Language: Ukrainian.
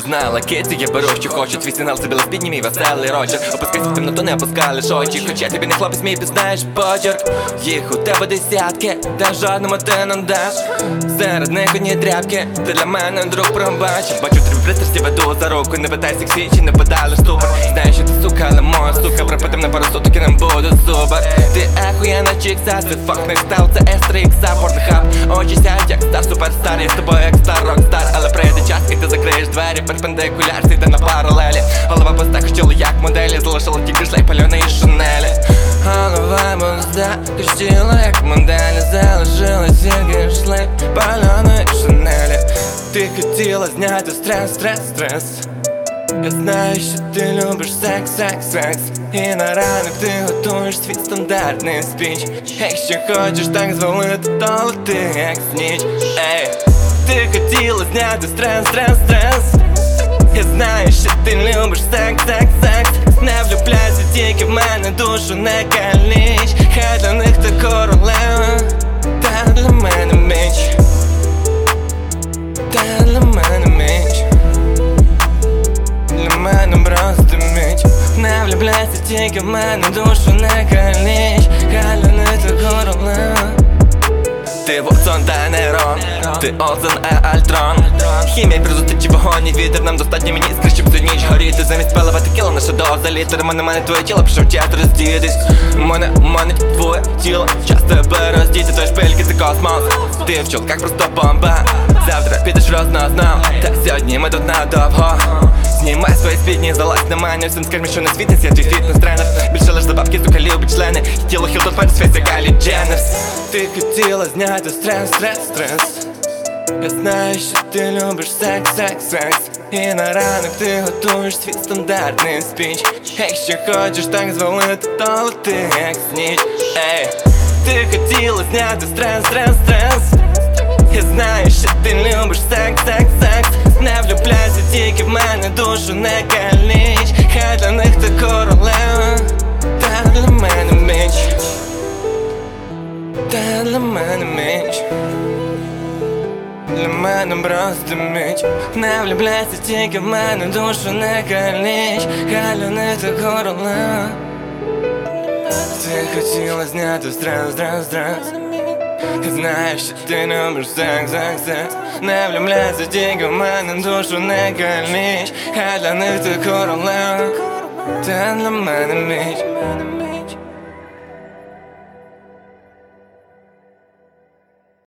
знала. Киці, я беру, що хочу. Твій сигнал це білоспідній мій веселий рочер Опускайся в темноту, не опускали очі. Хоча тобі не хлопець мій пізнаєш почерк. Їх у тебе десятки, та жодному ти не даш. Серед них одні дрябки, ти для мене друг пробач Бачу три пристрасті веду за руку. Не питайся як свічі, не подали ступор Знаю, що ти сука, але моя сука. Пропитим на пару суток і не буде супер. Ти ахуєна чікса, це факт не став, це S3X, порнхаб Очі сядь, як стар, суперстар, я з тобою як стар, рокстар закриєш двері, перпендикуляр, йде на паралелі. Голова пуста, хотіла як моделі, залишила тільки шлейф пальоної шанелі Голова пуста, хотіла як моделі, залишила тільки шлейф пальоної шанелі Ти хотіла зняти стрес, стрес, стрес. Я знаю, що ти любиш секс, секс, секс. І на ранок ти готуєш свій стандартний спіч. Якщо хочеш так звалити, то ти як сніч. Ей, ти хотіла зняти стрес, стрес, стрес Я знаю, що ти любиш секс, секс, секс. Не влюбляйся тільки в мене душу не каліч Хай для них ти королева, та для мене меч. Та для мене меч. Для мене просто мить Не влюбляйся тільки в мене душу не каліч Ти Озон, е Альтрон Хімія при зустрічі вогоні Вітер нам достатньо мені. Іскри, щоб всю ніч горіти Замість палива текіла наша доза літер Мене, мене твоє тіло, пішов час роздітись Мене, мене твоє тіло Час тебе роздіти, тож пильки це космос. Ти в чолках просто бомба. Завтра підеш рознос нам Та сьогодні ми тут надовго. Знімай свої спідні, залазь на мене. Всім скажи, що не світиться, я твій фітнес-тренер Більше лиш забавки, сука, любить члени Тіло хіл тут ферс, фейс, Калі Дженнерс. Ти хотіла зняти стрес, стрес, стрес Я знаю, що ти любиш секс, секс, секс. І на ранок ти готуєш свій стандартний спіч. Якщо хочеш так звалити, то ти як сніч. Ей, ти хотіла зняти стрес, стрес, стрес. Я знаю, що ти любиш секс, секс, секс. Не влюбляйся тільки в мене душу не каліч Для мене просто меч Не влюбляйся тільки в мене душу не каліч Хай для них ти королева Ти хотіла зняти стрес, стрес, стрес ти знаєш, що ти любиш секс, секс, секс Не влюбляйся тільки в мене душу не каліч Хай для них ти королева Та для мене міч